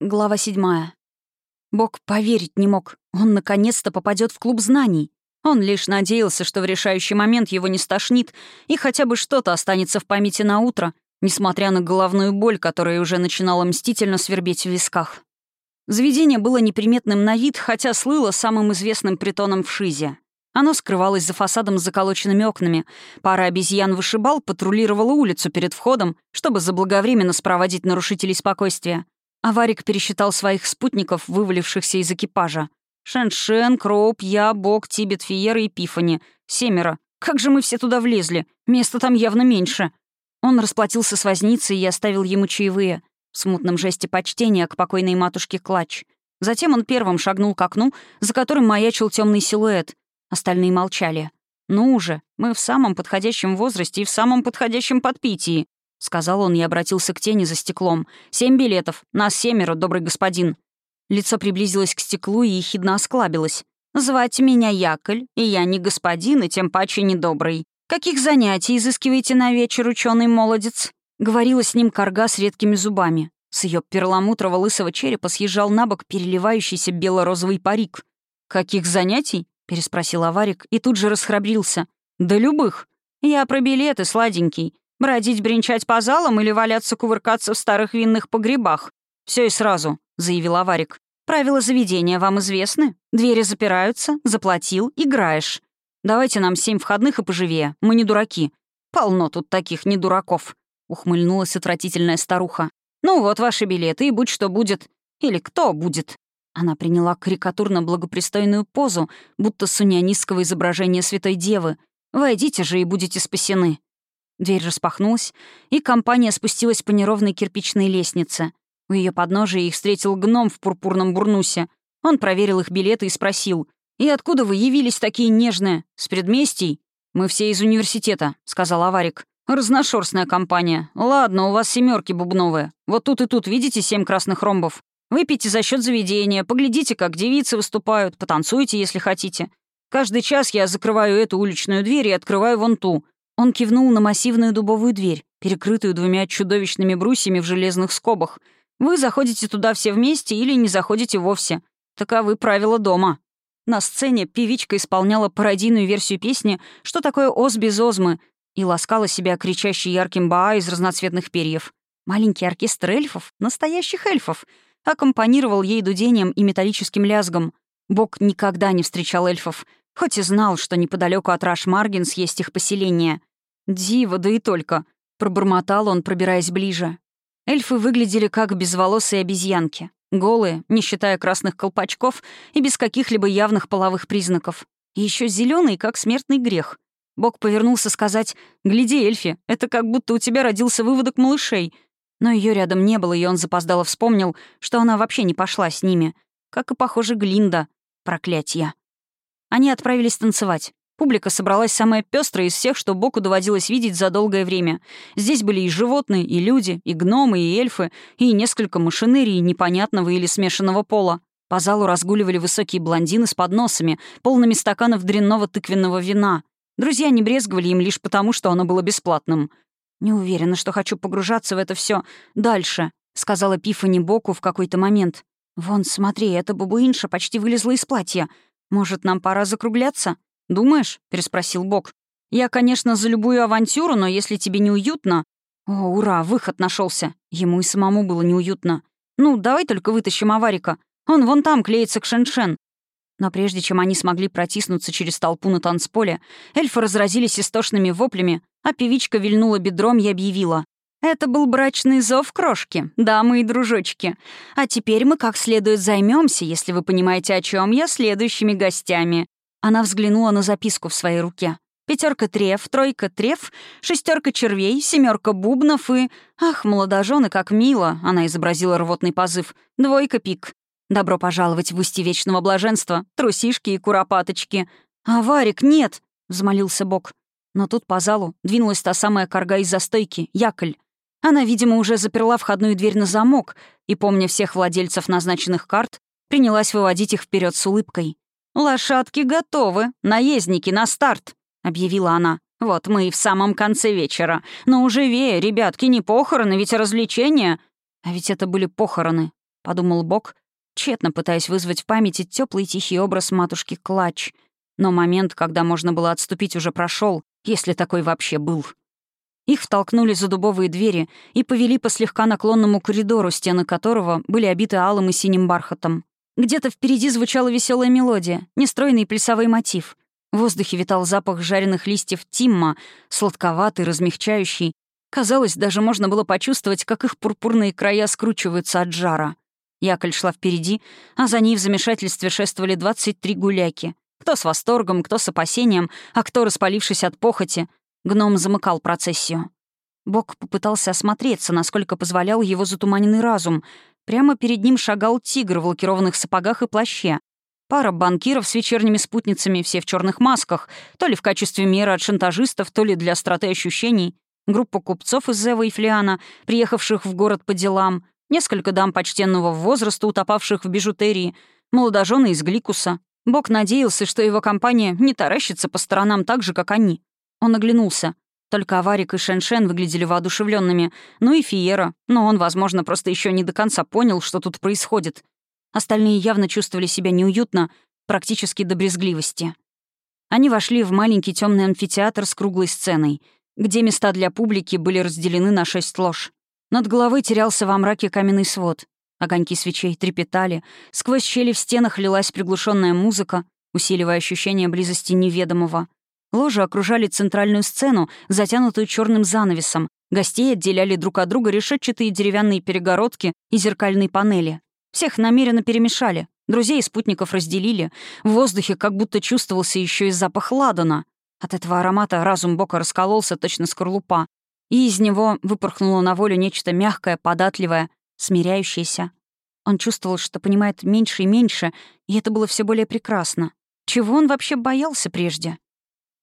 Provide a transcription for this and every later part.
Глава седьмая. Бог поверить не мог. Он наконец-то попадет в клуб знаний. Он лишь надеялся, что в решающий момент его не стошнит, и хотя бы что-то останется в памяти на утро, несмотря на головную боль, которая уже начинала мстительно свербеть в висках. Заведение было неприметным на вид, хотя слыло самым известным притоном в Шизе. Оно скрывалось за фасадом с заколоченными окнами. Пара обезьян-вышибал патрулировала улицу перед входом, чтобы заблаговременно спроводить нарушителей спокойствия. Аварик пересчитал своих спутников, вывалившихся из экипажа. Шеншен, Кроуп, я, Бог, Тибет, Фиера и Пифани. Семеро. Как же мы все туда влезли? Места там явно меньше. Он расплатился с возницей и оставил ему чаевые. В смутном жесте почтения к покойной матушке Клач. Затем он первым шагнул к окну, за которым маячил темный силуэт. Остальные молчали. «Ну уже, мы в самом подходящем возрасте и в самом подходящем подпитии», — сказал он и обратился к тени за стеклом. «Семь билетов. Нас семеро, добрый господин». Лицо приблизилось к стеклу и ехидно осклабилось. «Звать меня Яколь, и я не господин, и тем паче недобрый. Каких занятий изыскиваете на вечер, ученый молодец?» Говорила с ним корга с редкими зубами. С ее перламутрово-лысого черепа съезжал на бок переливающийся бело-розовый парик. «Каких занятий?» — переспросил Аварик и тут же расхрабрился. «Да любых. Я про билеты, сладенький. Бродить, бренчать по залам или валяться, кувыркаться в старых винных погребах. Все и сразу», — заявил Аварик. «Правила заведения вам известны. Двери запираются, заплатил, играешь. Давайте нам семь входных и поживее. Мы не дураки. Полно тут таких не дураков», — ухмыльнулась отвратительная старуха. «Ну вот ваши билеты, и будь что будет. Или кто будет». Она приняла карикатурно-благопристойную позу, будто суньянистского изображения Святой Девы. «Войдите же и будете спасены». Дверь распахнулась, и компания спустилась по неровной кирпичной лестнице. У ее подножия их встретил гном в пурпурном бурнусе. Он проверил их билеты и спросил, «И откуда вы явились такие нежные? С предместий?» «Мы все из университета», — сказал Аварик. «Разношерстная компания. Ладно, у вас семерки бубновые. Вот тут и тут видите семь красных ромбов? Выпейте за счет заведения, поглядите, как девицы выступают, потанцуйте, если хотите. Каждый час я закрываю эту уличную дверь и открываю вон ту. Он кивнул на массивную дубовую дверь, перекрытую двумя чудовищными брусьями в железных скобах. «Вы заходите туда все вместе или не заходите вовсе. Таковы правила дома». На сцене певичка исполняла пародийную версию песни «Что такое Оз без Озмы?» и ласкала себя кричащей ярким баа из разноцветных перьев. Маленький оркестр эльфов, настоящих эльфов, аккомпанировал ей дудением и металлическим лязгом. Бог никогда не встречал эльфов, хоть и знал, что неподалеку от Раш-Маргинс есть их поселение. «Диво, да и только», — пробормотал он, пробираясь ближе. Эльфы выглядели как безволосые обезьянки. Голые, не считая красных колпачков и без каких-либо явных половых признаков. И еще зеленый, как смертный грех. Бог повернулся сказать «Гляди, Эльфи, это как будто у тебя родился выводок малышей». Но ее рядом не было, и он запоздало вспомнил, что она вообще не пошла с ними. Как и, похоже, Глинда. Проклятье. Они отправились танцевать. Публика собралась самая пестрая из всех, что Боку доводилось видеть за долгое время. Здесь были и животные, и люди, и гномы, и эльфы, и несколько машинерий непонятного или смешанного пола. По залу разгуливали высокие блондины с подносами, полными стаканов дрянного тыквенного вина. Друзья не брезговали им лишь потому, что оно было бесплатным. «Не уверена, что хочу погружаться в это все дальше», — сказала Пифани Боку в какой-то момент. «Вон, смотри, эта бабуинша почти вылезла из платья. Может, нам пора закругляться?» «Думаешь?» — переспросил Бог. «Я, конечно, за любую авантюру, но если тебе неуютно...» «О, ура, выход нашелся. Ему и самому было неуютно. Ну, давай только вытащим аварика. Он вон там клеится к Шеншен. Но прежде чем они смогли протиснуться через толпу на танцполе, эльфы разразились истошными воплями, а певичка вильнула бедром и объявила. «Это был брачный зов крошки, дамы и дружочки. А теперь мы как следует займемся, если вы понимаете, о чем я, следующими гостями. Она взглянула на записку в своей руке. Пятерка треф, тройка треф, шестерка червей, семерка бубнов и... Ах, молодожены, как мило! Она изобразила рвотный позыв. Двойка пик. Добро пожаловать в устье вечного блаженства, трусишки и куропаточки. «Аварик, нет!» — взмолился Бог. Но тут по залу двинулась та самая корга из застойки, Яколь. Она, видимо, уже заперла входную дверь на замок и, помня всех владельцев назначенных карт, принялась выводить их вперед с улыбкой. «Лошадки готовы, наездники на старт», — объявила она. «Вот мы и в самом конце вечера. Но уже живее, ребятки, не похороны, ведь развлечения». А ведь это были похороны. подумал Бог, тщетно пытаясь вызвать в памяти теплый тихий образ матушки Клач. Но момент, когда можно было отступить, уже прошел, если такой вообще был. Их втолкнули за дубовые двери и повели по слегка наклонному коридору, стены которого были обиты алым и синим бархатом. Где-то впереди звучала веселая мелодия, нестройный плясовой мотив. В воздухе витал запах жареных листьев тимма, сладковатый, размягчающий. Казалось, даже можно было почувствовать, как их пурпурные края скручиваются от жара. Яколь шла впереди, а за ней в замешательстве шествовали 23 гуляки. Кто с восторгом, кто с опасением, а кто, распалившись от похоти, Гном замыкал процессию. Бог попытался осмотреться, насколько позволял его затуманенный разум. Прямо перед ним шагал тигр в лакированных сапогах и плаще. Пара банкиров с вечерними спутницами, все в черных масках, то ли в качестве меры от шантажистов, то ли для остроты ощущений. Группа купцов из Зева и Флиана, приехавших в город по делам. Несколько дам почтенного возраста, утопавших в бижутерии. Молодожены из Гликуса. Бог надеялся, что его компания не таращится по сторонам так же, как они. Он оглянулся. Только Аварик и Шеншен выглядели воодушевленными, ну и Фиера, но он, возможно, просто еще не до конца понял, что тут происходит. Остальные явно чувствовали себя неуютно, практически до брезгливости. Они вошли в маленький темный амфитеатр с круглой сценой, где места для публики были разделены на шесть лож. Над головой терялся во мраке каменный свод. Огоньки свечей трепетали, сквозь щели в стенах лилась приглушенная музыка, усиливая ощущение близости неведомого. Ложи окружали центральную сцену, затянутую черным занавесом. Гостей отделяли друг от друга решетчатые деревянные перегородки и зеркальные панели. Всех намеренно перемешали. Друзей и спутников разделили. В воздухе как будто чувствовался еще и запах ладана. От этого аромата разум Бока раскололся точно скорлупа. И из него выпорхнуло на волю нечто мягкое, податливое, смиряющееся. Он чувствовал, что понимает меньше и меньше, и это было все более прекрасно. Чего он вообще боялся прежде?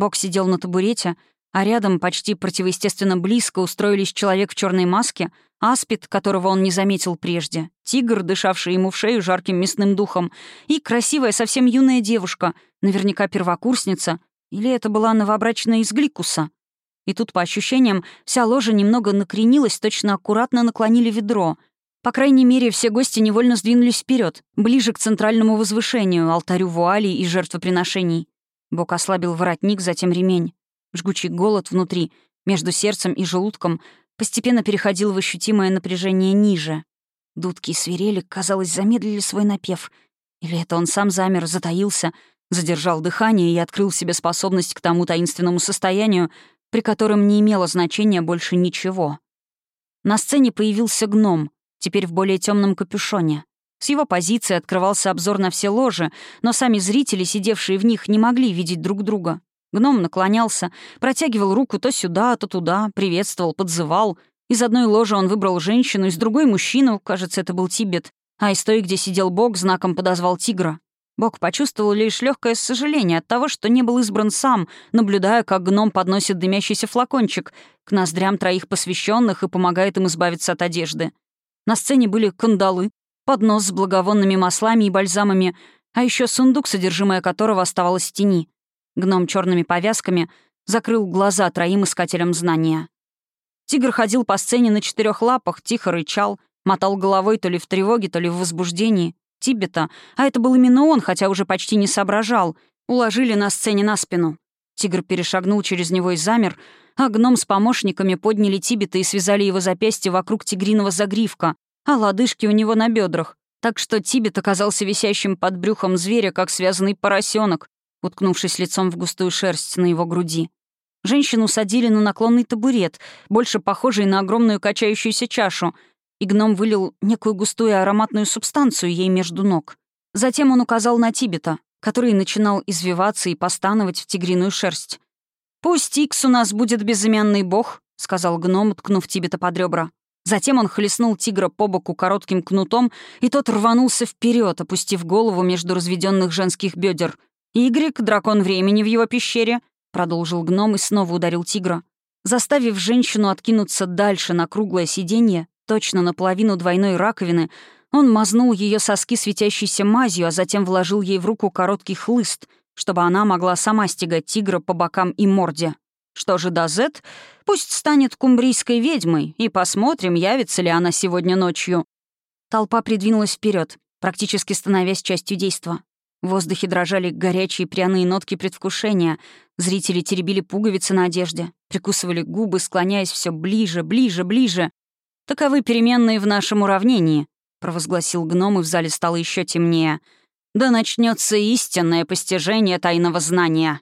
Бог сидел на табурете, а рядом, почти противоестественно близко, устроились человек в черной маске, аспид, которого он не заметил прежде, тигр, дышавший ему в шею жарким мясным духом, и красивая, совсем юная девушка, наверняка первокурсница, или это была новобрачная из Гликуса. И тут, по ощущениям, вся ложа немного накренилась, точно аккуратно наклонили ведро. По крайней мере, все гости невольно сдвинулись вперед, ближе к центральному возвышению, алтарю вуалей и жертвоприношений. Бог ослабил воротник, затем ремень. Жгучий голод внутри, между сердцем и желудком, постепенно переходил в ощутимое напряжение ниже. Дудки и свирели, казалось, замедлили свой напев. Или это он сам замер, затаился, задержал дыхание и открыл себе способность к тому таинственному состоянию, при котором не имело значения больше ничего. На сцене появился гном, теперь в более темном капюшоне. С его позиции открывался обзор на все ложи, но сами зрители, сидевшие в них, не могли видеть друг друга. Гном наклонялся, протягивал руку то сюда, то туда, приветствовал, подзывал. Из одной ложи он выбрал женщину, из другой — мужчину, кажется, это был Тибет, а из той, где сидел Бог, знаком подозвал тигра. Бог почувствовал лишь легкое сожаление от того, что не был избран сам, наблюдая, как гном подносит дымящийся флакончик к ноздрям троих посвященных и помогает им избавиться от одежды. На сцене были кандалы, поднос с благовонными маслами и бальзамами, а еще сундук, содержимое которого оставалось в тени. Гном черными повязками закрыл глаза троим искателям знания. Тигр ходил по сцене на четырех лапах, тихо рычал, мотал головой то ли в тревоге, то ли в возбуждении. Тибета, а это был именно он, хотя уже почти не соображал, уложили на сцене на спину. Тигр перешагнул через него и замер, а гном с помощниками подняли Тибета и связали его запястье вокруг тигриного загривка, а лодыжки у него на бедрах, так что Тибет оказался висящим под брюхом зверя, как связанный поросенок, уткнувшись лицом в густую шерсть на его груди. Женщину садили на наклонный табурет, больше похожий на огромную качающуюся чашу, и гном вылил некую густую ароматную субстанцию ей между ног. Затем он указал на Тибета, который начинал извиваться и постановать в тигриную шерсть. «Пусть Икс у нас будет безымянный бог», — сказал гном, ткнув Тибета под ребра. Затем он хлестнул тигра по боку коротким кнутом, и тот рванулся вперед, опустив голову между разведенных женских бедер. «Игрик, дракон времени в его пещере», — продолжил гном и снова ударил тигра. Заставив женщину откинуться дальше на круглое сиденье, точно наполовину двойной раковины, он мазнул ее соски светящейся мазью, а затем вложил ей в руку короткий хлыст, чтобы она могла сама стегать тигра по бокам и морде. Что же до Зет, пусть станет кумбрийской ведьмой, и посмотрим, явится ли она сегодня ночью. Толпа придвинулась вперед, практически становясь частью действа. В воздухе дрожали горячие пряные нотки предвкушения. Зрители теребили пуговицы на одежде, прикусывали губы, склоняясь все ближе, ближе, ближе. «Таковы переменные в нашем уравнении», — провозгласил гном, и в зале стало еще темнее. «Да начнется истинное постижение тайного знания».